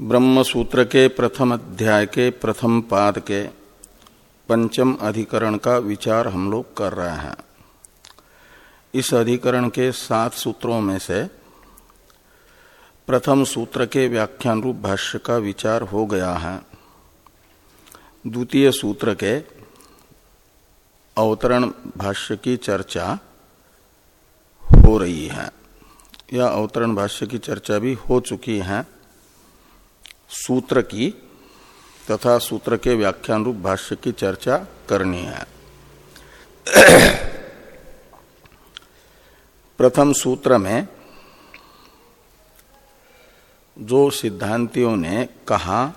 ब्रह्म सूत्र के प्रथम अध्याय के प्रथम पाद के पंचम अधिकरण का विचार हम लोग कर रहे हैं। इस अधिकरण के सात सूत्रों में से प्रथम सूत्र के व्याख्यान रूप भाष्य का विचार हो गया है। द्वितीय सूत्र के अवतरण भाष्य की चर्चा हो रही है। या अवतरण भाष्य की चर्चा भी हो चुकी है। सूत्र की तथा सूत्र के व्याख्यान रूप भाष्य की चर्चा करनी है। प्रथम सूत्र में जो सिद्धांतियों ने कहा,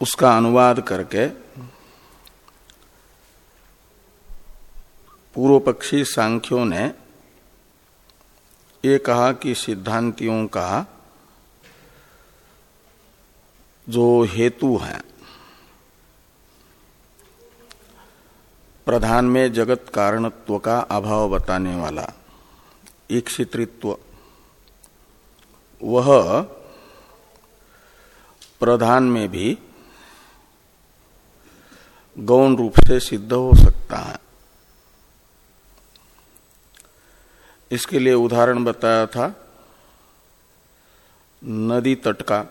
उसका अनुवाद करके पूर्व पक्षी सांख्यों ने ये कहा कि सिद्धांतियों का जो हेतु है, प्रधान में जगत कारणत्व का अभाव बताने वाला ईक्षित्व वह प्रधान में भी गौण रूप से सिद्ध हो सकता है। इसके लिए उदाहरण बताया था, नदी तट का।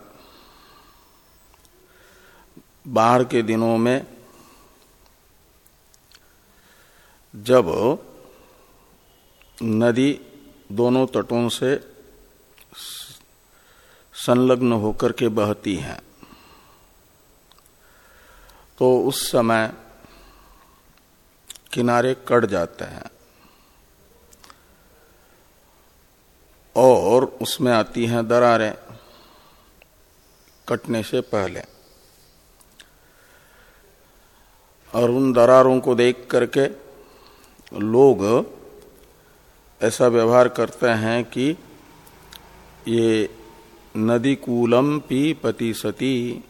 बाढ़ के दिनों में जब नदी दोनों तटों से संलग्न होकर के बहती है तो उस समय किनारे कट जाते हैं। और उसमें आती हैं दरारें, कटने से पहले। और उन दरारों को देख करके लोग ऐसा व्यवहार करते हैं कि ये नदी कूलम पी पति सती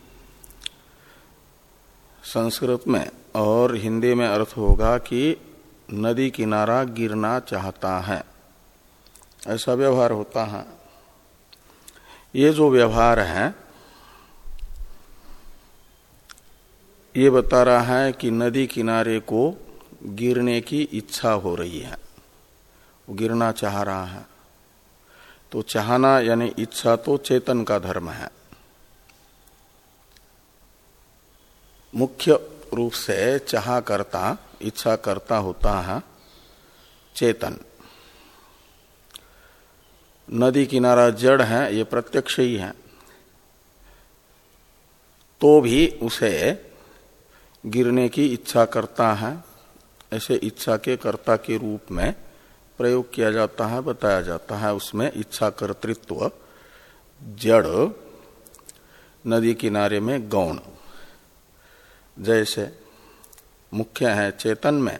संस्कृत में और हिंदी में अर्थ होगा कि नदी किनारा गिरना चाहता है। ऐसा व्यवहार होता है। ये जो व्यवहार है, ये बता रहा है कि नदी किनारे को गिरने की इच्छा हो रही है। वो गिरना चाह रहा है। तो चाहना यानी इच्छा तो चेतन का धर्म है। मुख्य रूप से चाह करता, इच्छा करता होता है चेतन। नदी किनारा जड़ है, ये प्रत्यक्ष ही है। तो भी उसे गिरने की इच्छा करता है, ऐसे इच्छा के कर्ता के रूप में प्रयोग किया जाता है, बताया जाता है। उसमें इच्छा कर्तृत्व, जड़, नदी किनारे में गौण। जैसे मुख्य है चेतन में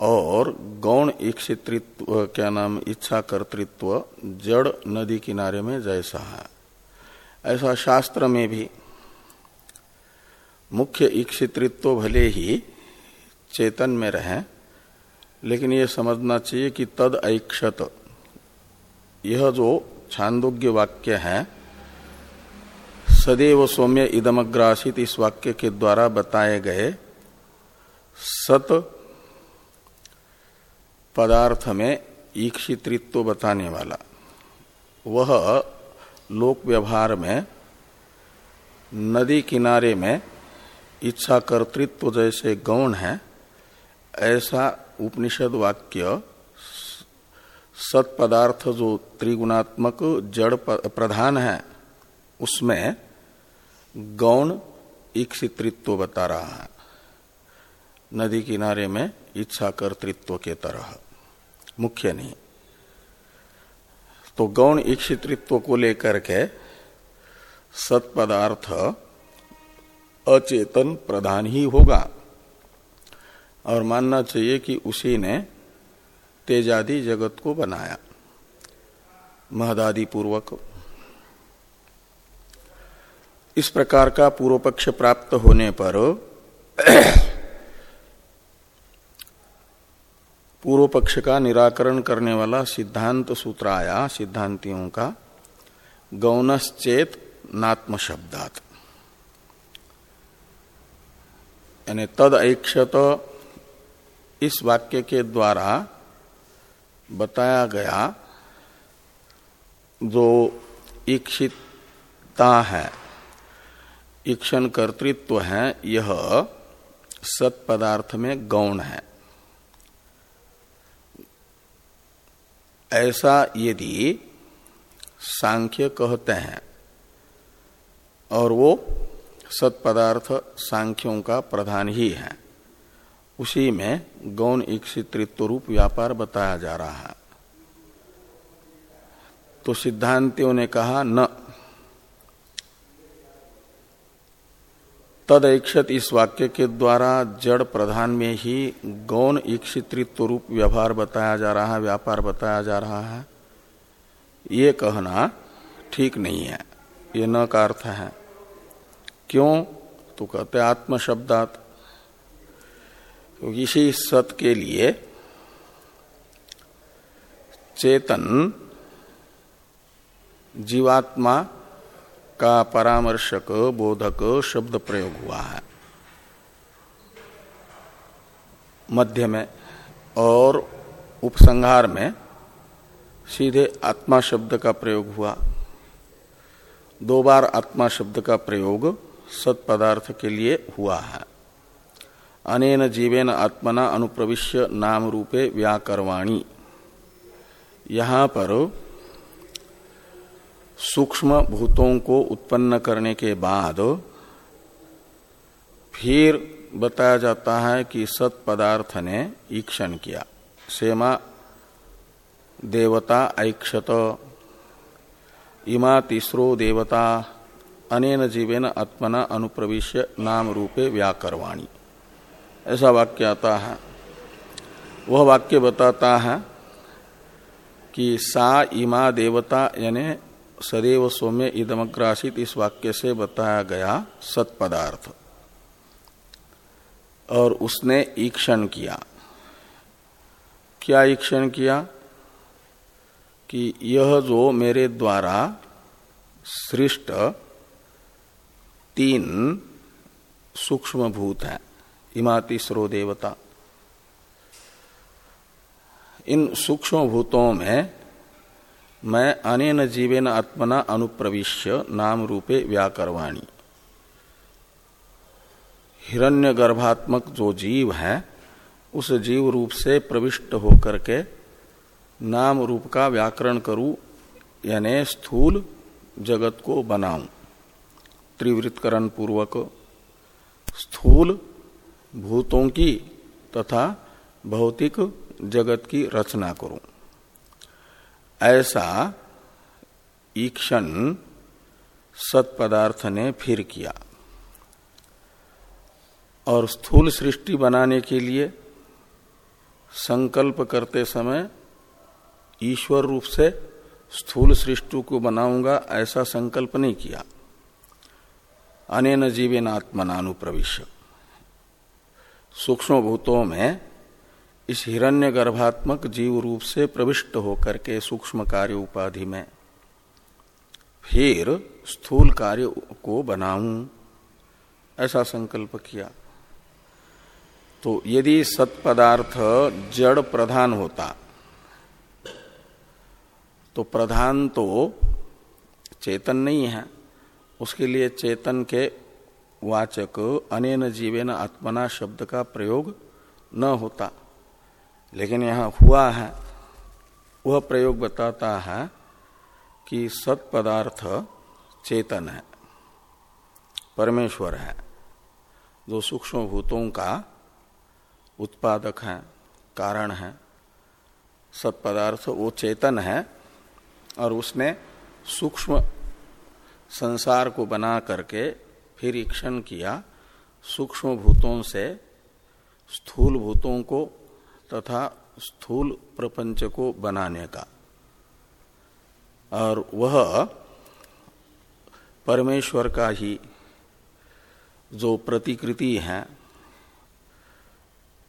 और गौण इच्छित्व क्या नाम इच्छा कर्तृत्व जड़ नदी किनारे में जैसा है। ऐसा शास्त्र में भी मुख्य इच्छित्व भले ही चेतन में रहे, लेकिन ये समझना चाहिए कि तद ऐक्षत। यह जो छांदोग्य वाक्य है, सदैव सौम्य इदमग्रासित इस वाक्य के द्वारा बताए गए सत पदार्थ में ईक्षित्व बताने वाला। वह लोक व्यवहार में नदी किनारे में इच्छा कर्तृत्व जैसे गौण है, ऐसा उपनिषद वाक्य सत्पदार्थ जो त्रिगुणात्मक जड़ प्रधान है, उसमें गौण ईक्षित्व बता रहा है। नदी किनारे में इच्छा कर्तृत्व के तरह। मुख्य नहीं। तो गौण ईक्षित्व को लेकर के सत्पदार्थ अचेतन प्रधान ही होगा। और मानना चाहिए कि उसी ने तेजादि जगत को बनाया महदादि पूर्वक इस प्रकार का पूर्व पक्ष प्राप्त होने पर पूर्व पक्ष का निराकरण करने वाला सिद्धांत सूत्र आया, सिद्धांतियों का, गौनश्चेत नात्म शब्दात यानी तद ऐक्षत इस वाक्य के द्वारा बताया गया जो इक्षिता है ईक्षण कर्तृत्व है, यह सत पदार्थ में गौण है। ऐसा यदि सांख्य कहते हैं और वो सत्पदार्थ सांख्यों का प्रधान ही है, उसी में गौण इक्षित्व रूप व्यापार बताया जा रहा है। तो सिद्धांतियों ने कहा, न तद इक्षत इस वाक्य के द्वारा जड़ प्रधान में ही गौण इक्षित्व रूप व्यवहार बताया जा रहा है, व्यापार बताया जा रहा है। ये कहना ठीक नहीं है। ये न का अर्थ है। क्यों? तो कहते आत्म शब्दात इसी सत के लिए चेतन जीवात्मा का परामर्शक, बोधक, शब्द प्रयोग हुआ है। मध्य में और उपसंहार में सीधे आत्मा शब्द का प्रयोग हुआ। दो बार आत्मा शब्द का प्रयोग सत पदार्थ के लिए हुआ है। अनेन जीवेन आत्मना अनुप्रविश्य नाम रूपे व्याकरवाणी। यहाँ पर सूक्ष्म भूतों को उत्पन्न करने के बाद फिर बताया जाता है कि सत पदार्थ ने ईक्षण किया। सेमा, देवता, ऐक्षत इमा तीसरो देवता, अनेन जीवेन आत्मना अनुप्रविश्य नाम रूपे व्याकरवाणी। ऐसा वाक्य आता है। वह वाक्य बताता है कि सा इमा देवता यानी सदैव सौम्य इदमग्रासित इस वाक्य से बताया गया सत्पदार्थ। और उसने ईक्षण किया। क्या ईक्षण किया? कि यह जो मेरे द्वारा सृष्ट तीन सूक्ष्म भूत है, इमाति स्रो देवता। इन सूक्ष्म भूतों में मैं अनेन जीवेन आत्मना अनुप्रविश्य नाम रूपे व्याकरवाणी। हिरण्य गर्भात्मक जो जीव है, उस जीव रूप से प्रविष्ट होकर के नाम रूप का व्याकरण करूँ, यानी स्थूल जगत को बनाऊँ। त्रिवृतकरण पूर्वक स्थूल भूतों की तथा भौतिक जगत की रचना करूँ। ऐसा ईक्षण सत्पदार्थ ने फिर किया। और स्थूल सृष्टि बनाने के लिए संकल्प करते समय ईश्वर रूप से स्थूल सृष्टि को बनाऊँगा, ऐसा संकल्प नहीं किया। अनेन जीवेन आत्मनानुप्रविश्य सूक्ष्म भूतों में इस हिरण्य गर्भात्मक जीव रूप से प्रविष्ट होकर के सूक्ष्म कार्य उपाधि में। फिर स्थूल कार्य को बनाऊँ, ऐसा संकल्प किया। तो यदि सत्पदार्थ जड़ प्रधान होता तो प्रधान तो चेतन नहीं है। उसके लिए चेतन के वाचक अनेन जीवेन आत्मना शब्द का प्रयोग न होता। लेकिन यहाँ हुआ है, वह प्रयोग बताता है कि सत पदार्थ चेतन है, परमेश्वर है जो सूक्ष्म भूतों का उत्पादक है, कारण है। सत पदार्थ वो चेतन है और उसने सूक्ष्म संसार को बना करके फिर ईक्षण किया सूक्ष्म भूतों से स्थूल भूतों को तथा स्थूल प्रपंच को बनाने का। और वह परमेश्वर का ही जो प्रतिकृति है,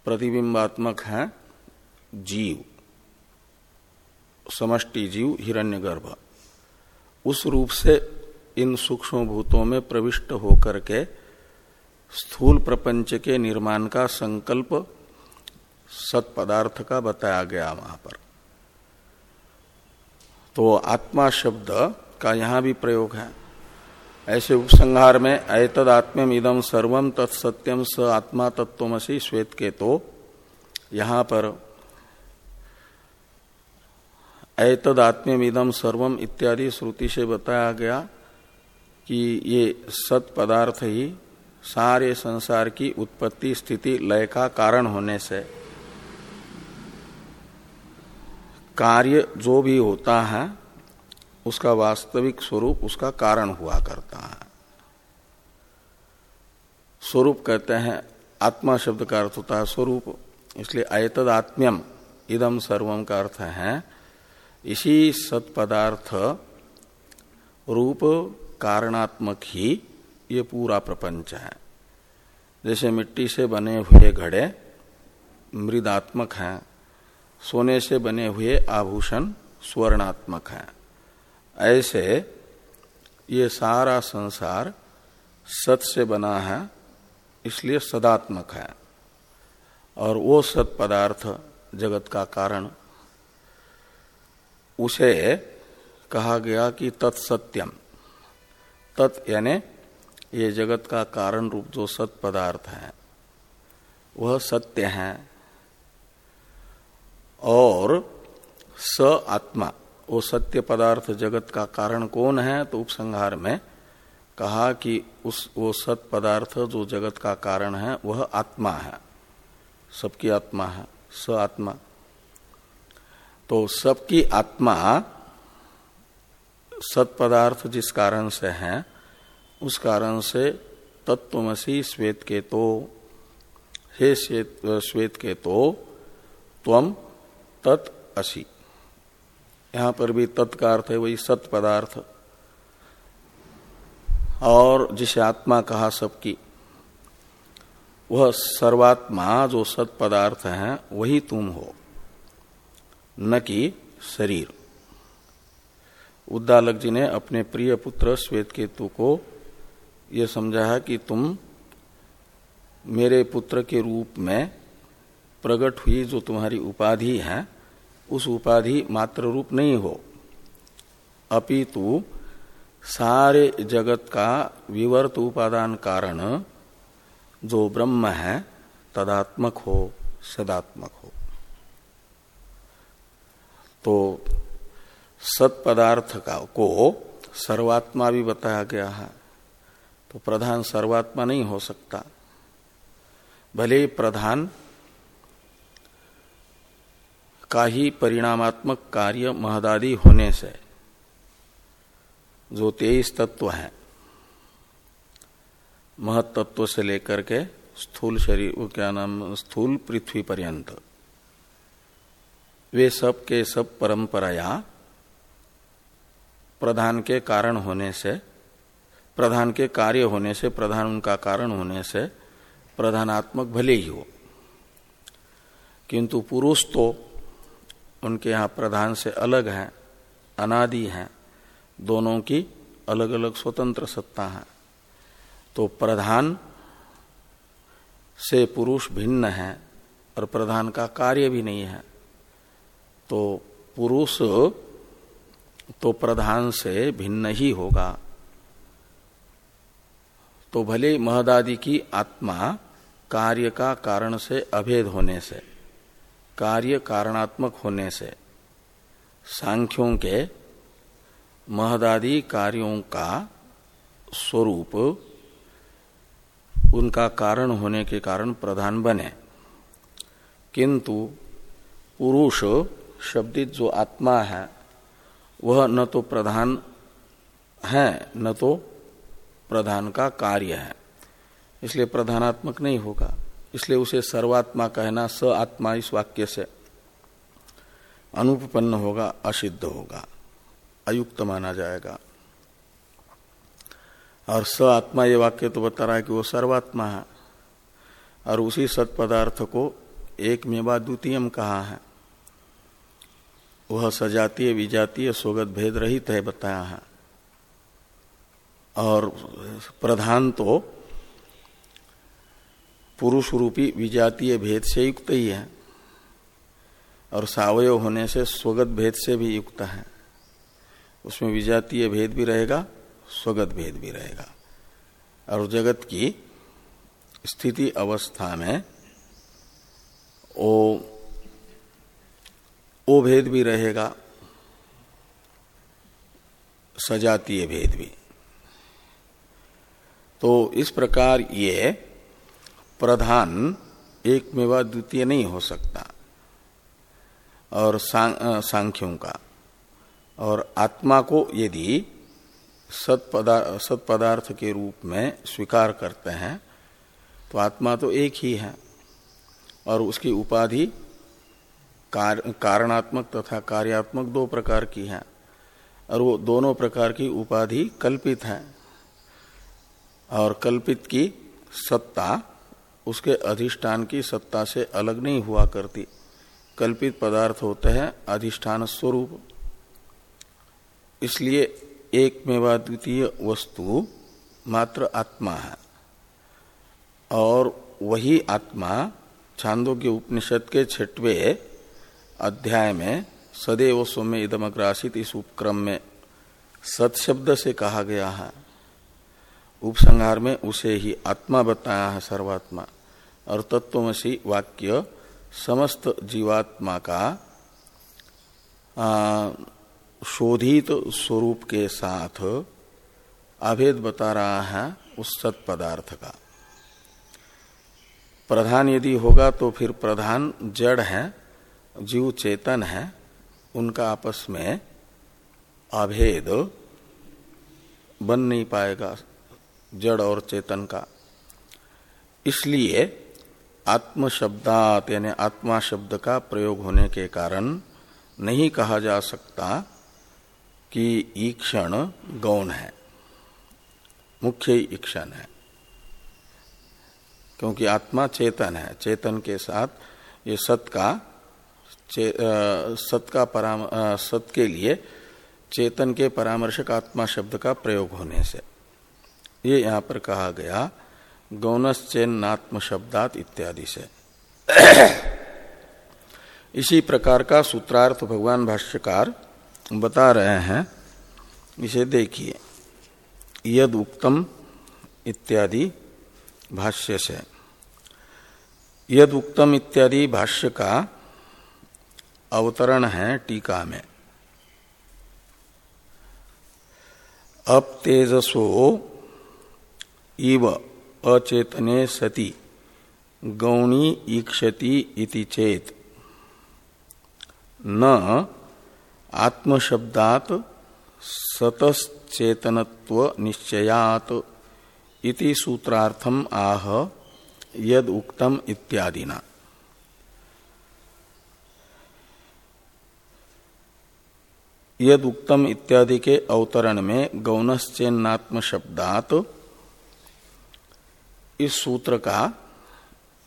प्रतिबिंबात्मक है, जीव, समष्टि जीव, हिरण्यगर्भ, उस रूप से इन सूक्ष्म भूतों में प्रविष्ट होकर के स्थूल प्रपंच के निर्माण का संकल्प सत पदार्थ का बताया गया वहाँ पर। तो आत्मा शब्द का यहाँ भी प्रयोग है। ऐसे उपसंहार में ऐतद आत्म्यम इदम सर्वम तत्सत्यम स आत्मा तत्वमसी श्वेत के तो यहाँ पर ऐतद आत्म्यम इदम सर्वम इत्यादि श्रुति से बताया गया कि ये सत पदार्थ ही सारे संसार की उत्पत्ति स्थिति लय का कारण होने से कार्य जो भी होता है, उसका वास्तविक स्वरूप उसका कारण हुआ करता है। स्वरूप कहते हैं, आत्मा शब्द का अर्थ होता है स्वरूप, इसलिए अयतद आत्म्यम इदम सर्वम का अर्थ है, इसी सत्पदार्थ, रूप कारणात्मक ही ये पूरा प्रपंच है। जैसे मिट्टी से बने हुए घड़े मृदात्मक हैं सोने से बने हुए आभूषण स्वर्णात्मक हैं। ऐसे ये सारा संसार सत से बना है, इसलिए सदात्मक है। और वो सत पदार्थ जगत का कारण। उसे कहा गया कि तत्सत्यम। तत् यानी ये जगत का कारण रूप जो सत पदार्थ है, वह सत्य है। और स आत्मा, वो सत्य पदार्थ जगत का कारण कौन है? तो उपसंहार में कहा कि उस, वो सत पदार्थ जो जगत का कारण है, वह आत्मा है। सबकी आत्मा है, स आत्मा। तो सबकी आत्मा, सत पदार्थ जिस कारण से है, उस कारण से तत्वमसी श्वेत के तो हे श्वेत के तो त्वम तत् असी। यहाँ पर भी तत्का अर्थ है, वही सत पदार्थ। और जिसे आत्मा कहा सबकी, वह सर्वात्मा जो सत पदार्थ है, वही तुम हो। न कि शरीर। उद्दालक जी ने अपने प्रिय पुत्र श्वेत केतु को यह समझा है कि तुम मेरे पुत्र के रूप में प्रकट हुई जो तुम्हारी उपाधि है उस उपाधि मात्र रूप नहीं हो। अपितु सारे जगत का विवर्त उपादान कारण जो ब्रह्म है, तदात्मक हो, सदात्मक हो। तो सत पदार्थ का को सर्वात्मा भी बताया गया है तो प्रधान सर्वात्मा नहीं हो सकता। भले प्रधान का ही परिणामात्मक कार्य महदादि होने से जो तेईस तत्व है, महत तत्व से लेकर के स्थूल शरीर क्या नाम, स्थूल पृथ्वी पर्यंत, वे सब के सब परंपराया प्रधान के कारण होने से, प्रधान के कार्य होने से, प्रधान उनका कारण होने से प्रधानात्मक भले ही हो, किंतु पुरुष तो उनके यहाँ प्रधान से अलग है, अनादि है, दोनों की अलग अलग स्वतंत्र सत्ता है। तो प्रधान से पुरुष भिन्न है और प्रधान का कार्य भी नहीं है। तो पुरुष तो प्रधान से भिन्न ही होगा। तो भले महदादि की आत्मा कार्य का कारण से अभेद होने से कार्य कारणात्मक होने से सांख्यों के महदादि कार्यों का स्वरूप उनका कारण होने के कारण प्रधान बने। किंतु पुरुष शब्दित जो आत्मा है, वह न तो प्रधान है, न तो प्रधान का कार्य है। इसलिए प्रधानात्मक नहीं होगा। इसलिए उसे सर्वात्मा कहना स आत्मा इस वाक्य से अनुपन्न होगा, असिद्ध होगा, अयुक्त माना जाएगा। और स आत्मा ये वाक्य तो बता रहा है कि वो सर्वात्मा है और उसी सत पदार्थ को एक मेवा द्वितीयम कहा है। वह सजातीय, विजातीय, स्वगत भेद रहित है, बताया है। और प्रधान तो पुरुष रूपी विजातीय भेद से युक्त ही है और सावय होने से स्वगत भेद से भी युक्त है। उसमें विजातीय भेद भी रहेगा, स्वगत भेद भी रहेगा। और जगत की स्थिति अवस्था में ओ ओ भेद भी रहेगा, सजातीय भेद भी। तो इस प्रकार ये प्रधान एक मेवा द्वितीय नहीं हो सकता। और सांख्यों का। और आत्मा को यदि सत पदार्थ के रूप में स्वीकार करते हैं तो आत्मा तो एक ही है। और उसकी उपाधि कार, कारणात्मक तथा कार्यात्मक दो प्रकार की है। और वो दोनों प्रकार की उपाधि कल्पित है। और कल्पित की सत्ता उसके अधिष्ठान की सत्ता से अलग नहीं हुआ करती। कल्पित पदार्थ होते हैं अधिष्ठान स्वरूप। इसलिए एक मेवा द्वितीय वस्तु मात्र आत्मा है। और वही आत्मा छांदोग्य उपनिषद के छठवे अध्याय में सदैव सौम्य इदमग्रासित इस उपक्रम में सत्शब्द से कहा गया है। उपसंहार में उसे ही आत्मा बताया है सर्वात्मा। और तत्वमसी वाक्य समस्त जीवात्मा का शोधित स्वरूप के साथ अभेद बता रहा है उस सत पदार्थ का। प्रधान यदि होगा तो फिर प्रधान जड़ है, जीव चेतन है, उनका आपस में अभेद बन नहीं पाएगा जड़ और चेतन का। इसलिए आत्म शब्दात यानी आत्मा शब्द का प्रयोग होने के कारण नहीं कहा जा सकता कि ईक्षण गौण है। मुख्य ईक्षण है। क्योंकि आत्मा चेतन है। चेतन के साथ ये सत का सत का पराम सत के लिए चेतन के परामर्शक आत्मा शब्द का प्रयोग होने से। ये यहाँ पर कहा गया गौनश्चेन्नात्म शब्दात इत्यादि से। इसी प्रकार का सूत्रार्थ भगवान भाष्यकार बता रहे हैं। इसे देखिए। यद उक्तम इत्यादि भाष्य से। यद उक्तम इत्यादि भाष्य का अवतरण है टीका में। अब तेजसो इव अचेतने सति। गौणी ईक्षति इति चेत। न, आत्मशब्दात सतश्चेतनत्व निश्चयात इति सूत्रार्थम आह, यद उक्तम इत्यादि ना यद उक्तम इत्यादि के अवतरण में गौनश्चेन्नात्म शब्दात इस सूत्र का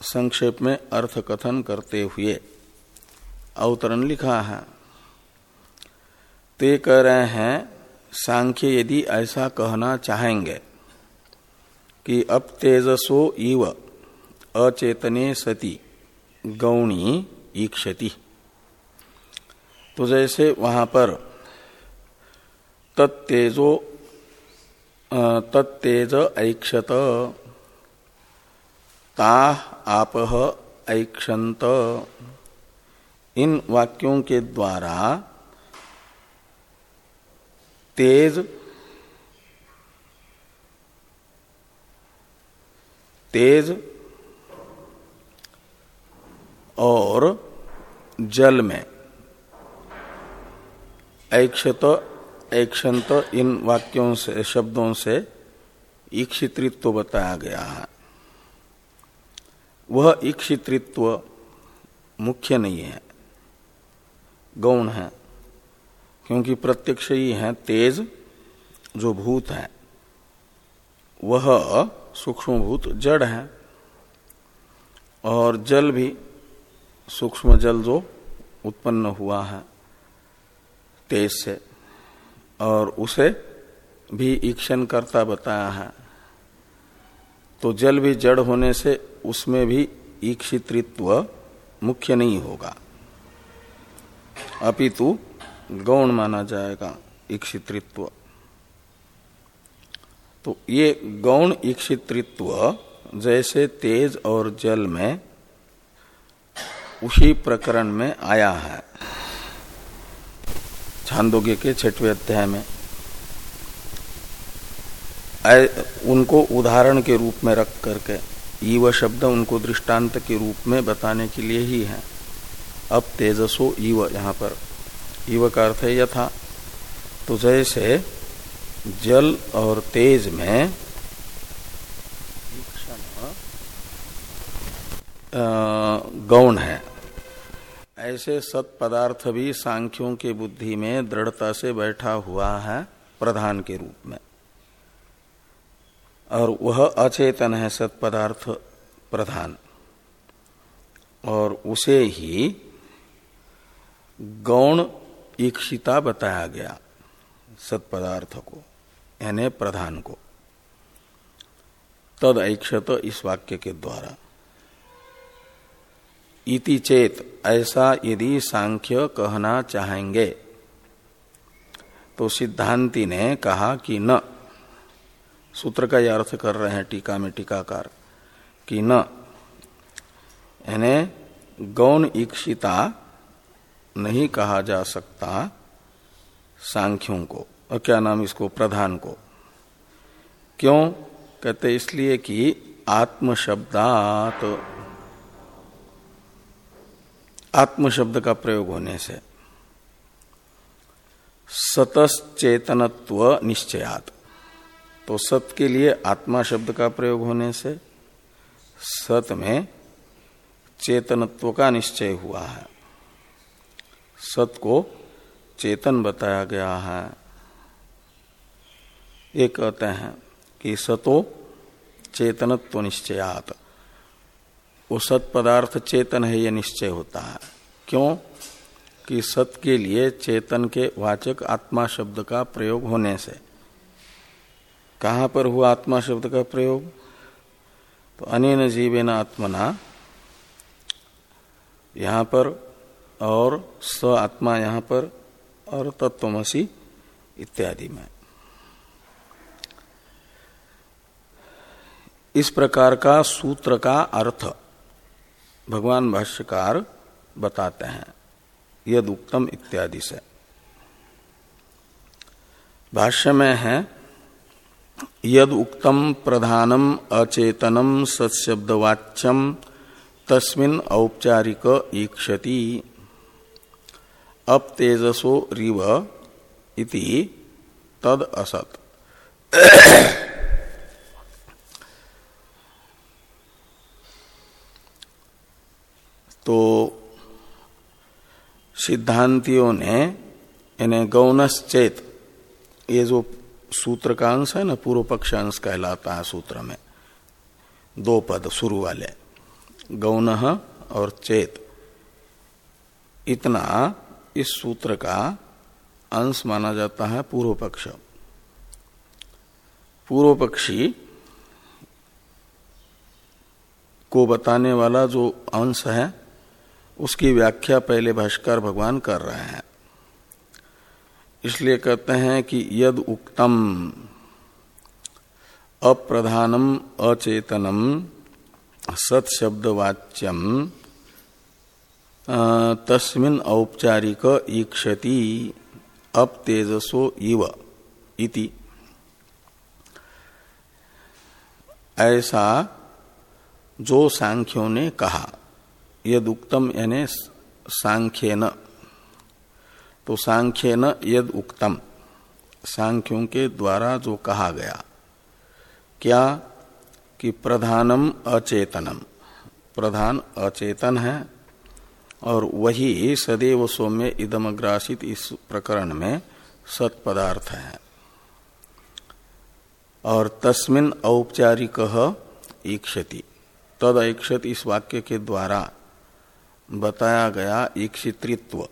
संक्षेप में अर्थ कथन करते हुए अवतरण लिखा है। ते कह रहे हैं, सांख्य यदि ऐसा कहना चाहेंगे कि अब तेजसो इव अचेतने सती, गौणी ईक्षति। तो जैसे वहाँ पर तत्तेजो तत्तेज ऐक्षत ता आप ऐक्षंत इन वाक्यों के द्वारा तेज तेज और जल में ऐक्षत ऐक्षंत इन वाक्यों से, शब्दों से ईक्षित्रित्व बताया गया है। वह ईक्षित्रित्व मुख्य नहीं है। गौण है, क्योंकि प्रत्यक्ष ही है तेज जो भूत है। वह सूक्ष्म भूत जड़ है और जल भी सूक्ष्म जल जो उत्पन्न हुआ है तेज से, और उसे भी ईक्षण करता बताया है। तो जल भी जड़ होने से उसमें भी ईक्षित्व मुख्य नहीं होगा। अपितु गौण माना जाएगा ईक्षित्व तो ये गौण ईक्षित्व जैसे तेज और जल में उसी प्रकरण में आया है। छांदोग्य के छठवें अध्याय में। उनको उदाहरण के रूप में रख करके, ईव शब्द उनको दृष्टांत के रूप में बताने के लिए ही है। अब तेजसो ईव यहाँ पर। ईव का अर्थ है यथा। तो जैसे जल और तेज में गौण है। ऐसे सत पदार्थ भी सांख्यों के बुद्धि में दृढ़ता से बैठा हुआ है, प्रधान के रूप में। और वह अचेतन है सत पदार्थ प्रधान। और उसे ही गौण ईक्षिता बताया गया सत पदार्थ को, यानी प्रधान को। तद ऐक्षत इस वाक्य के द्वारा। इति चेत, ऐसा यदि सांख्य कहना चाहेंगे तो सिद्धांति ने कहा कि न। सूत्र का यह अर्थ कर रहे हैं टीका में टीकाकार कि न, यानी गौण इक्षिता नहीं कहा जा सकता सांख्यों को, और क्या नाम इसको, प्रधान को। क्यों? कहते इसलिए कि आत्म शब्दात आत्म शब्द का प्रयोग होने से सतश्चेतनत्व निश्चयात। तो सत के लिए आत्मा शब्द का प्रयोग होने से सत में चेतनत्व का निश्चय हुआ है। सत को चेतन बताया गया है। ये कहते हैं कि सतो चेतनत्व निश्चयात। वो सत पदार्थ चेतन है, ये निश्चय होता है। क्यों? कि सत के लिए चेतन के वाचक आत्मा शब्द का प्रयोग होने से कहाँ पर हुआ आत्मा शब्द का प्रयोग? तो अनेन जीवेन आत्मना। यहाँ पर और स आत्मा यहाँ पर और तत्वमसी इत्यादि में। इस प्रकार का सूत्र का अर्थ भगवान भाष्यकार बताते हैं यद उत्तम इत्यादि से। भाष्य में है यद उक्तम प्रधानम अचेतनम सत्शब्दवाच्यम तस्मिन औपचारिक ईक्षति। अब तेजसो रिव इति तद असत। तो सिद्धांतियों ने इन्हें गौनश्चेत, ये जो सूत्र का अंश है ना, पूर्व पक्ष अंश कहलाता है सूत्र में। दो पद, शुरू वाले। गौन और चेत। इतना इस सूत्र का अंश माना जाता है पूर्व पक्ष। पूर्व पक्षी को बताने वाला जो अंश है, उसकी व्याख्या पहले भाष्कर भगवान कर रहे हैं। इसलिए कहते हैं कि यद उक्तम, अप्रधानम अचेतनम सत्शब्दवाच्यम तस्मिन औपचारिक ईक्षति, अप तेजसो इव, इति। ऐसा जो सांख्यों ने कहा, यद उक्तम यानी सांख्य न तो सांख्य न यद उक्तम। सांख्यों के द्वारा जो कहा गया, क्या कि प्रधानम अचेतनम। प्रधान अचेतन है और वही सदैव सौम्य इदमग्रासित इस प्रकरण में सत पदार्थ है। और तस्मिन औपचारिक ईक्षति। तद ईक्षत इस वाक्य के द्वारा बताया गया ईक्षित्व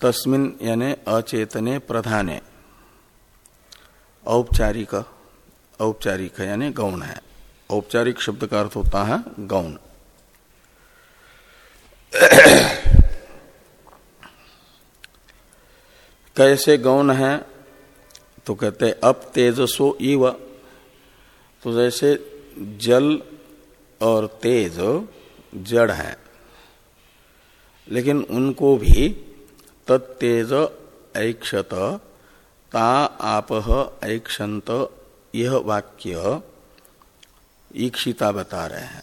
तस्मिन यानी अचेतने प्रधाने। औपचारिक औपचारिक यानी गौण है। औपचारिक शब्द का अर्थ होता है गौण। कैसे गौण है? तो कहते अब तेजसो इव। तो जैसे जल और तेज जड़ है, लेकिन उनको भी तत्तेज ऐक्षत, ता आप ऐक्षंत यह वाक्य ईक्षिता बता रहे हैं।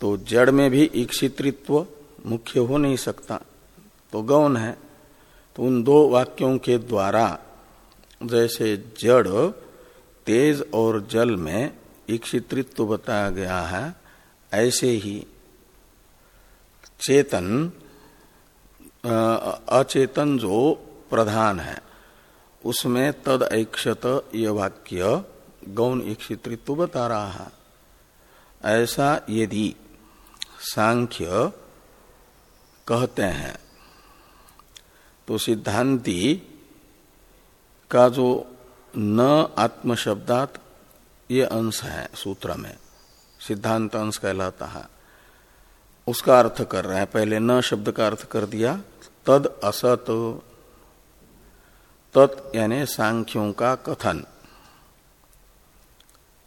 तो जड़ में भी ईक्षित्व मुख्य हो नहीं सकता तो गौन है। तो उन दो वाक्यों के द्वारा जैसे जड़, तेज और जल में ईक्षित्व बताया गया है, ऐसे ही चेतन अचेतन जो प्रधान है। उसमें तद ऐक्षत यह वाक्य गौण ईक्षित्व बता रहा है। ऐसा यदि सांख्य कहते हैं तो सिद्धांति का जो न आत्म शब्दात ये अंश है सूत्र में। सिद्धांत अंश कहलाता है। उसका अर्थ कर रहे हैं। पहले न शब्द का अर्थ कर दिया, तद असत, तत् यानी सांख्यों का कथन।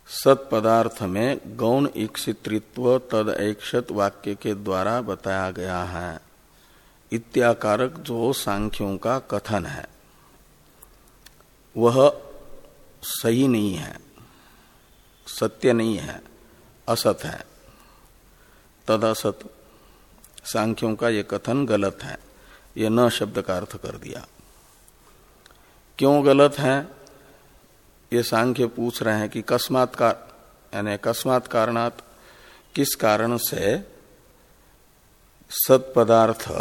सत पदार्थ में गौण ईक्षित्व तद ऐक्षत वाक्य के द्वारा बताया गया है। इत्याकारक जो सांख्यों का कथन है, वह सही नहीं है, सत्य नहीं है, असत है। तद असत सांख्यों का यह कथन गलत है। यह न शब्द का अर्थ कर दिया। क्यों गलत है? ये सांख्य पूछ रहे हैं कि कस्मात का यानी अकस्मात कारणात किस कारण से सत पदार्थ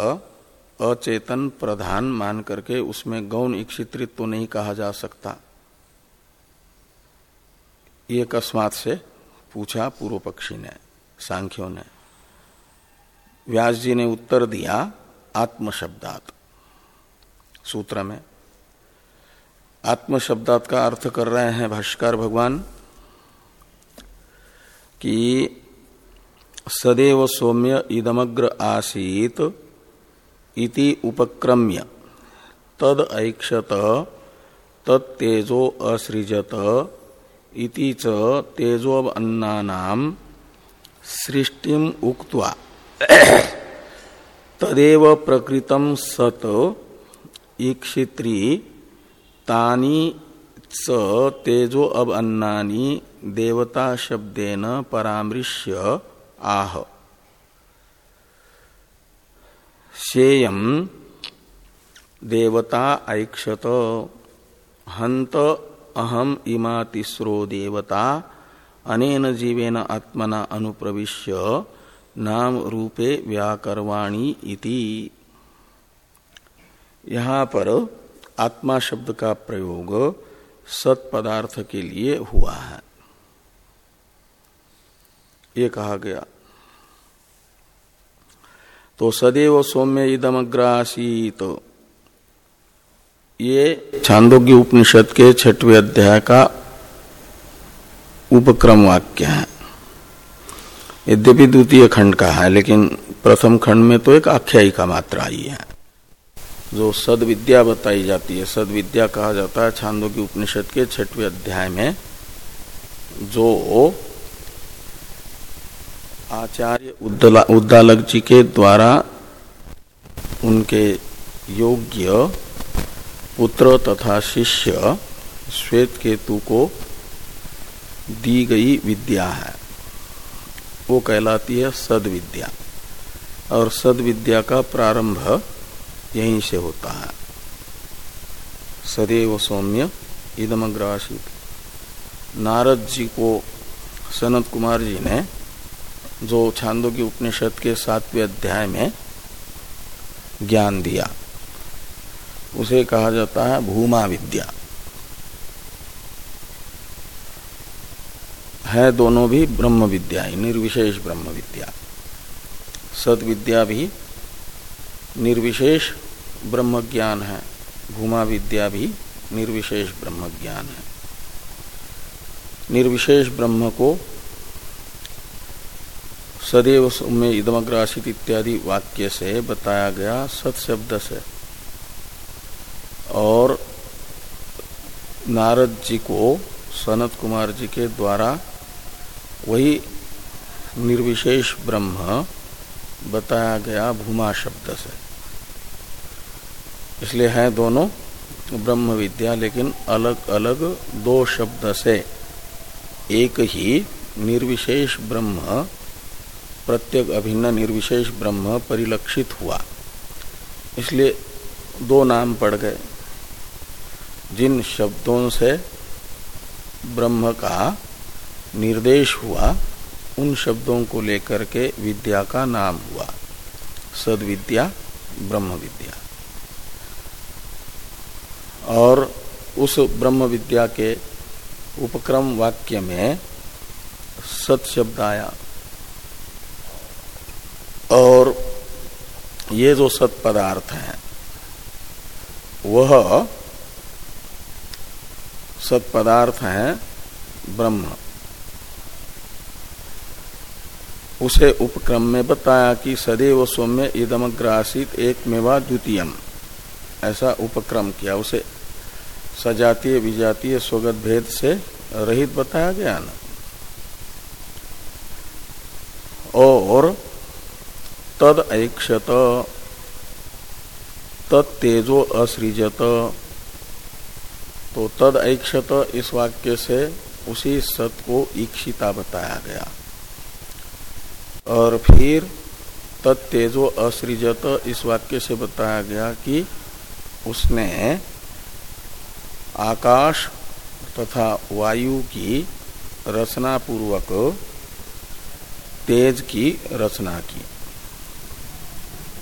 अचेतन प्रधान मान करके उसमें गौण इक्षित्रित तो नहीं कहा जा सकता? ये अकस्मात से पूछा पूर्व पक्षी ने, सांख्यों ने। व्यास जी ने उत्तर दिया आत्म शब्दात सूत्र में आत्म शब्दात का अर्थ कर रहे हैं भाष्कर भगवान कि सदैव सौम्य इदमग्र आसीत इति उपक्रम्य। तद ऐक्षत तत्तेजो असृजत इति च तेजो अन्नानाम सृष्टिम उक्त्वा। तदेव प्रकृतम सत ईक्षित्री तानी च तेजो अब अन्नानी देवता शब्देन परामृश्य आह। शेयम देवता ऐक्षत। हंत अहम इमा तिस्रो देवता। अनेन जीवेन आत्मना अनुप्रविश्य। नाम रूपे व्याकरवाणी इति। यहाँ पर आत्मा शब्द का प्रयोग सत पदार्थ के लिए हुआ है। ये कहा गया। तो सदैव सौम्य इदमग्रासीत। तो ये छांदोग्य उपनिषद के छठवें अध्याय का उपक्रम वाक्य है। यद्यपि द्वितीय खंड का है, लेकिन प्रथम खंड में तो एक आख्यायिका मात्रा आई है। जो सद विद्या बताई जाती है सद विद्या कहा जाता है छांदो की उपनिषद के छठवें अध्याय में, जो आचार्य उद्दालक जी के द्वारा उनके योग्य पुत्र तथा शिष्य श्वेत केतु को दी गई विद्या है। वो कहलाती है सद विद्या और सद विद्या का प्रारंभ यहीं से होता है। सदैव सौम्य इदमग्रासित नारद जी को सनत कुमार जी ने जो छांदो की उपनिषद के सातवें अध्याय में ज्ञान दिया, उसे कहा जाता है भूमा विद्या है दोनों भी ब्रह्म विद्या निर्विशेष ब्रह्म विद्या। सद विद्या भी निर्विशेष ब्रह्म ज्ञान है, भूमा विद्या भी निर्विशेष ब्रह्म ज्ञान है। निर्विशेष ब्रह्म को सदैव में इदमग्रासित इत्यादि वाक्य से बताया गया सत शब्द से। और नारद जी को सनत कुमार जी के द्वारा वही निर्विशेष ब्रह्म बताया गया भूमा शब्द से। इसलिए है दोनों ब्रह्म विद्या, लेकिन अलग अलग दो शब्द से। एक ही निर्विशेष ब्रह्म, प्रत्येक अभिन्न निर्विशेष ब्रह्म परिलक्षित हुआ। इसलिए दो नाम पड़ गए। जिन शब्दों से ब्रह्म का निर्देश हुआ, उन शब्दों को लेकर के विद्या का नाम हुआ। सद विद्या ब्रह्म विद्या और उस ब्रह्म विद्या के उपक्रम वाक्य में सत शब्द आया। और ये जो सत पदार्थ है, वह सत पदार्थ है ब्रह्म। उसे उपक्रम में बताया कि सदैव सौम्य इदमग्रासित एक मेवा द्वितीयम। ऐसा उपक्रम किया उसे। सजातीय विजातीय स्वगत भेद से रहित बताया गया ना। और तद ऐक्षत तेजो असृजत। तो तद ऐक्षत इस वाक्य से उसी सत को ईक्षिता बताया गया। और फिर तत्तेजो असृजत, इस वाक्य से बताया गया कि उसने आकाश तथा वायु की रचना पूर्वक तेज की रचना की।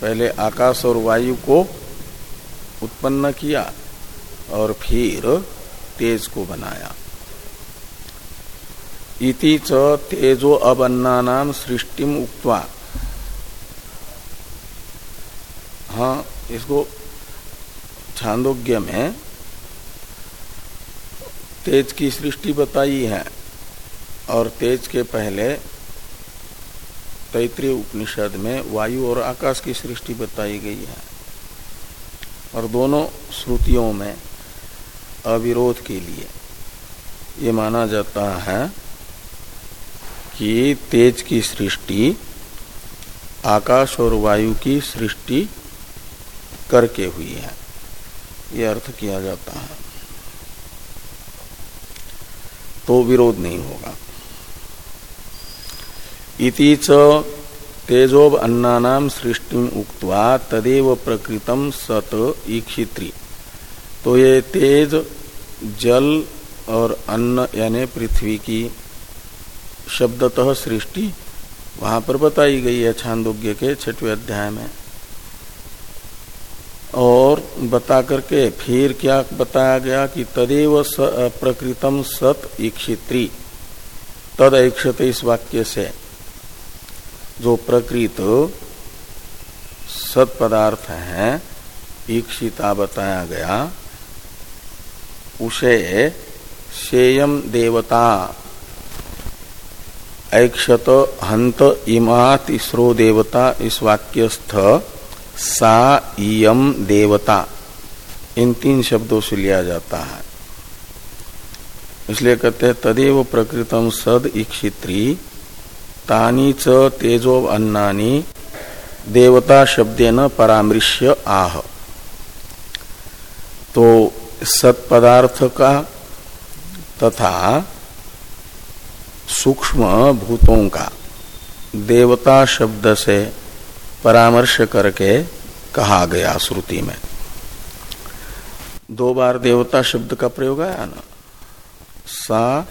पहले आकाश और वायु को उत्पन्न किया और फिर तेज को बनाया। इति च तेजो अबन्ना नाम सृष्टिम उक्वा हाँ इसको छांदोग्य में तेज की सृष्टि बताई है और तेज के पहले तैतृय उपनिषद में वायु और आकाश की सृष्टि बताई गई है और दोनों श्रुतियों में अविरोध के लिए ये माना जाता है कि तेज की सृष्टि, आकाश और वायु की सृष्टि करके हुई है। ये अर्थ किया जाता है। तो विरोध नहीं होगा। इति च तेजोब अन्ना सृष्टि उक्तवा तदेव प्रकृतम सत ईक्षित्री। तो ये तेज, जल और अन्न यानी पृथ्वी की शब्दतः सृष्टि, वहाँ पर बताई गई है छांदोग्य के छठवें अध्याय में। और बता करके फिर क्या बताया गया कि तदेव प्रकृतम सत ईक्षित्री, तद ऐक्षत इस वाक्य से। जो प्रकृत सत पदार्थ है, ईक्षिता बताया गया, उसे शेयम देवता ऐक्षत हंत इमा तीसरो देवता इस वाक्यस्थ सा यम देवता। इन तीन शब्दों से लिया जाता है। इसलिए कहते हैं, तदेव प्रकृतम सद इक्षित्री, तानी च तेजो अन्नानी, देवता शब्देन परामृश्य आह। तो सत पदार्थ का तथा सूक्ष्म भूतों का देवता शब्द से परामर्श करके कहा गया श्रुति में। दो बार देवता शब्द का प्रयोग आया ना? सा,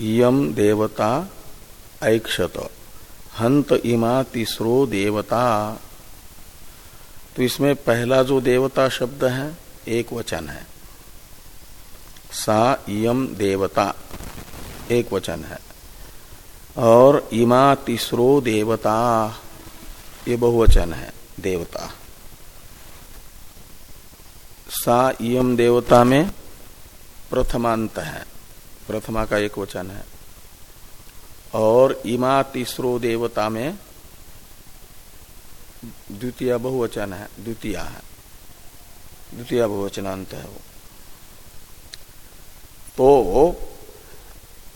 यम, देवता, ऐक्षत, हंत इमा तीसरो देवता। तो इसमें पहला जो देवता शब्द है, एक वचन है। सा, यम, देवता। एक वचन है। और इमा तीसरो देवता, ये बहुवचन है, देवता। सा इम देवता में प्रथमांत है, प्रथमा का एक वचन है। और इमा तीसरो देवता में द्वितीय बहुवचन है, द्वितीय है। द्वितीय बहुवचनांत है वो। तो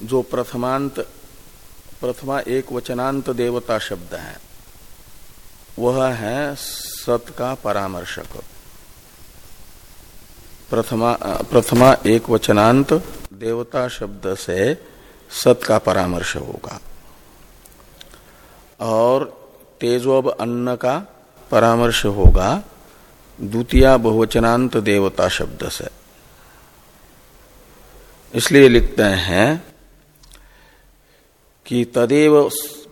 जो प्रथमांत, प्रथमा एक वचनांत देवता शब्द है, वह है सत का परामर्शक। प्रथमा प्रथमा एक वचनांत देवता शब्द से सत का परामर्श होगा। और तेजोब अन्न का परामर्श होगा, द्वितीय बहुवचनांत देवता शब्द से। इसलिए लिखते हैं कि तदेव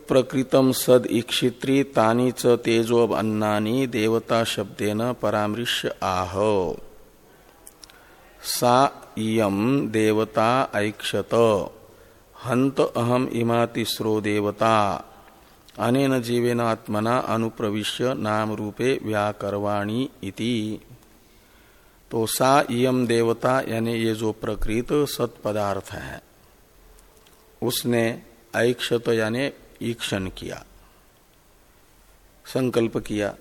प्रकृतम सद इक्षित्री तानी च तेजोब अन्नानी देवता शब्देन परामृश्य आह। सा इयम देवता ऐक्षत। हंत अहम इमा तिस्रो देवता। अनेन जीवेन आत्मना अनुप्रविश्य नाम रूपे व्याकरवाणी इति। तो सा इयम देवता यानी ये जो प्रकृत सत पदार्थ है। उसने ऐक्षत यानी ईक्षण किया, संकल्प किया।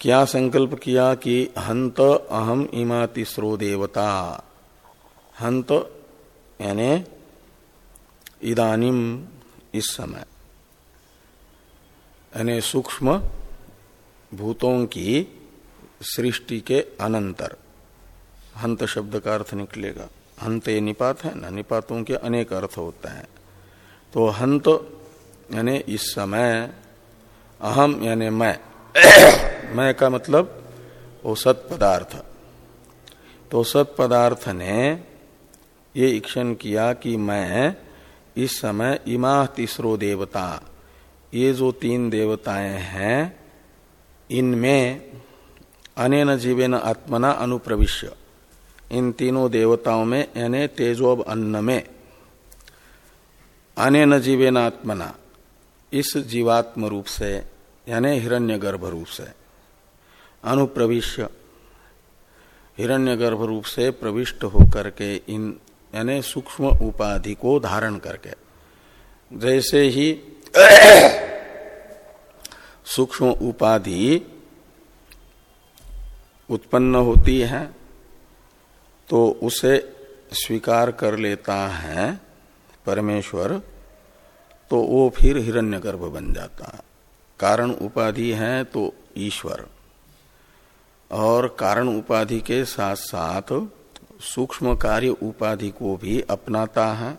क्या संकल्प किया कि हंत अहम इमा तिस्रो देवता हंत यानी इदानिम इस समय, यानी सूक्ष्म भूतों की सृष्टि के अनंतर, हंत शब्द का अर्थ निकलेगा। हंत ये निपात है, ना निपातों के अनेक अर्थ होते हैं। तो हंत, यानी इस समय, अहम, यानी मैं। मैं का मतलब वो सत पदार्थ। तो सत पदार्थ ने ये इक्षण किया कि मैं इस समय इमा तीसरो देवता, ये जो तीन देवताएँ हैं, इनमें अनेन जीवेन आत्मना अनुप्रविश्य। इन तीनों देवताओं में, यानी तेजोब अन्न में। अनेन जीवेन आत्मना इस जीवात्म रूप से, यानी हिरण्य गर्भ रूप से। अनुप्रविश्य हिरण्य गर्भ रूप से प्रविष्ट होकर के इन, यानी सूक्ष्म उपाधि को धारण करके। जैसे ही सूक्ष्म उपाधि उत्पन्न होती है तो उसे स्वीकार कर लेता है परमेश्वर तो वो फिर हिरण्यगर्भ बन जाता। है कारण उपाधि है तो ईश्वर। और कारण उपाधि के साथ साथ सूक्ष्म कार्य उपाधि को भी अपनाता है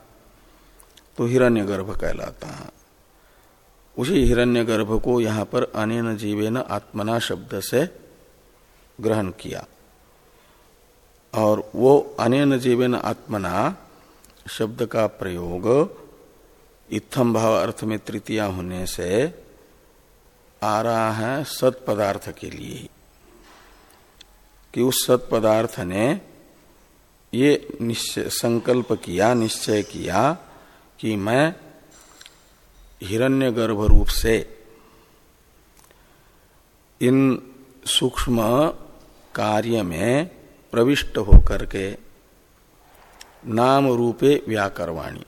तो हिरण्यगर्भ कहलाता है। उसी हिरण्यगर्भ को यहाँ पर अनेन जीवेन आत्मना शब्द से ग्रहण किया। और वो अनेन जीवन आत्मना शब्द का प्रयोग इत्थम भाव अर्थ में तृतीया होने से आ रहा है सत पदार्थ के लिए कि उस सत पदार्थ ने ये निश्चय, संकल्प किया, निश्चय किया कि मैं हिरण्यगर्भ रूप से इन सूक्ष्म कार्य में प्रविष्ट होकर के नाम रूपे व्याकरवाणी,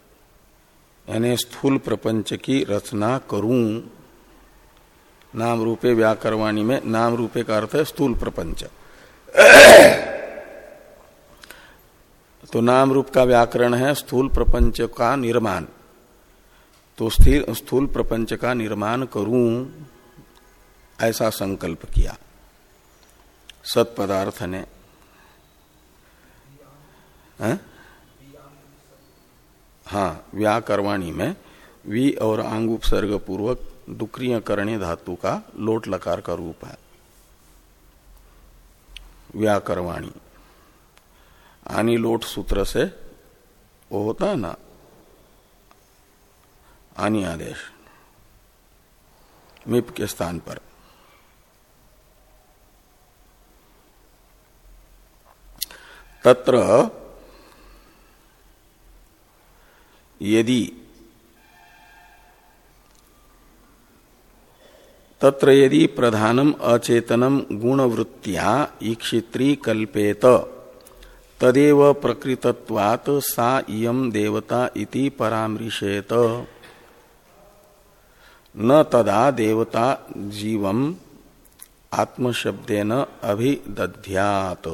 यानी स्थूल प्रपंच की रचना करूँ। नाम रूपे व्याकरवाणी में नाम रूपे का अर्थ है स्थूल प्रपंच। तो नाम रूप का व्याकरण है स्थूल प्रपंच का निर्माण। तो स्थूल प्रपंच का निर्माण करूँ, ऐसा संकल्प किया। सत पदार्थ ने है? हाँ व्याकरवाणी में वी और आंग उपसर्ग पूर्वक डुक्रिय करणे धातु का लोट लकार का रूप है। व्याकरवाणी। आनी लोट सूत्र से वो होता है ना? आनी आदेश। मिप के स्थान पर। तत्र यदि तत्र यदि प्रधानम अचेतनम गुणवृत्तिया ईक्षित्री कल्पेत तदेव प्रकृतत्वात् सा इयम देवता इति परामृशेत। न तदा देवता जीवम आत्मशब्देन अभिदध्यात।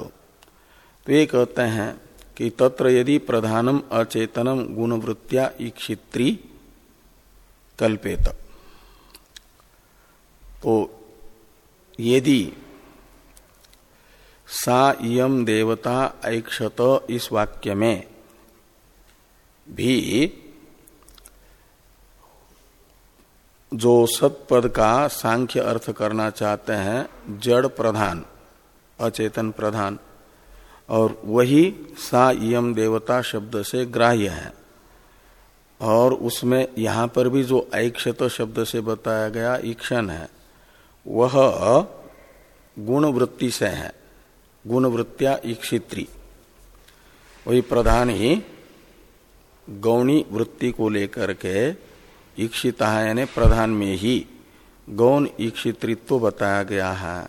तो ये कहते हैं कि तत्र यदि प्रधानम अचेतनम गुणवृत्तिया ईक्षित्री कल्पेत। तो यदि सा यम देवता ऐक्षत इस वाक्य में भी जो सतपद का सांख्य अर्थ करना चाहते हैं, जड़ प्रधान, अचेतन प्रधान और वही सा यम देवता शब्द से ग्राह्य है। और उसमें यहाँ पर भी जो ऐक्षत शब्द से बताया गया ईक्षण है, वह गुण वृत्ति से है गुण वृत्तिया ईक्षित्री। वही प्रधान ही गौणी वृत्ति को लेकर के ईक्षिता है, यानी प्रधान में ही गौण ईक्षित्रित्व बताया गया है।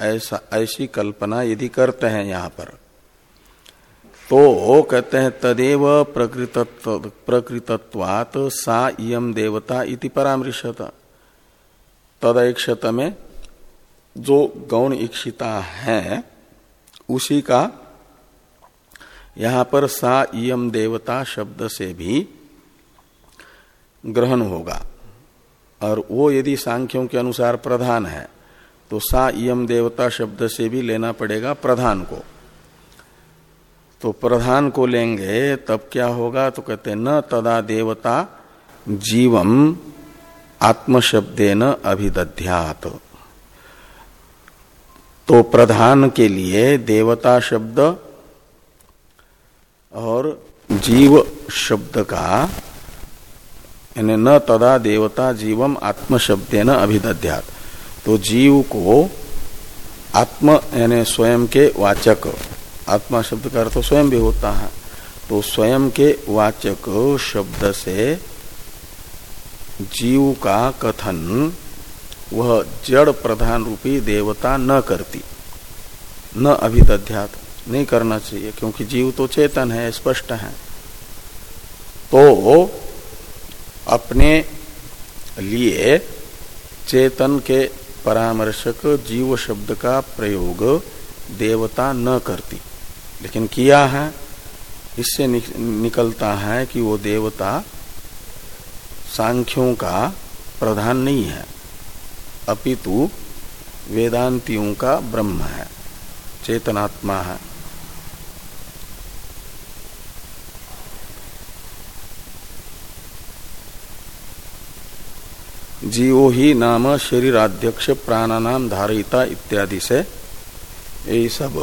ऐसा, ऐसी कल्पना यदि करते हैं यहाँ पर तो कहते हैं, तदेव प्रकृतत्व, प्रकृतत्वात सा इम देवता इति परामृशत। तदैक्षत में जो गौण इक्षिता है, उसी का यहाँ पर सा इम देवता शब्द से भी ग्रहण होगा। और वो यदि सांख्यों के अनुसार प्रधान है तो सा इम देवता शब्द से भी लेना पड़ेगा प्रधान को। तो प्रधान को लेंगे, तब क्या होगा? तो कहते न तदा देवता जीवम आत्मशब्देन अभिदध्यात। तो प्रधान के लिए देवता शब्द और जीव शब्द का, यानी न तदा देवता जीवम आत्म शब्देन अभिदध्यात। तो जीव को आत्म, यानी स्वयं के वाचक आत्मा शब्द का अर्थ स्वयं भी होता है। तो स्वयं के वाचक शब्द से जीव का कथन, वह जड़ प्रधान रूपी देवता न करती, न अभिदध्यात नहीं करना चाहिए, क्योंकि जीव तो चेतन है, स्पष्ट है। तो अपने लिए चेतन के परामर्शक जीव शब्द का प्रयोग देवता न करती। लेकिन किया है, इससे निकलता है कि वो देवता सांख्यों का प्रधान नहीं है। अपितु वेदांतियों का ब्रह्म है, चेतनात्मा है। जीवो ही नाम शरीराध्यक्ष प्राणानाम धारिता इत्यादि से यही सब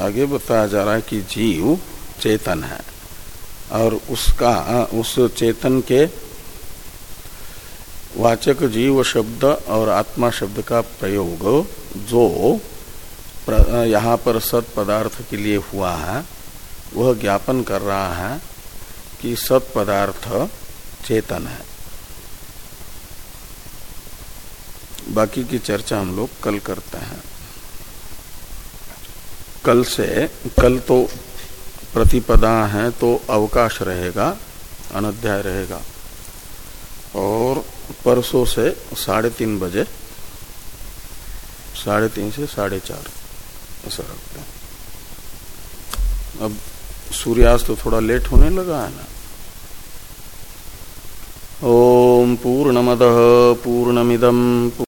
आगे बताया जा रहा है कि जीव चेतन है। और उसका उस चेतन के वाचक जीव शब्द और आत्मा शब्द का प्रयोग जो यहाँ पर सत पदार्थ के लिए हुआ है, वह ज्ञापन कर रहा है कि सत पदार्थ चेतन है। बाकी की चर्चा हम लोग कल करते हैं। कल से, कल तो प्रतिपदा है तो अवकाश रहेगा, अनध्याय रहेगा। और परसों से साढ़े तीन बजे, साढ़े तीन से साढ़े चार, ऐसा रखते हैं। अब सूर्यास्त तो थोड़ा लेट होने लगा है ना। ओम पूर्णमद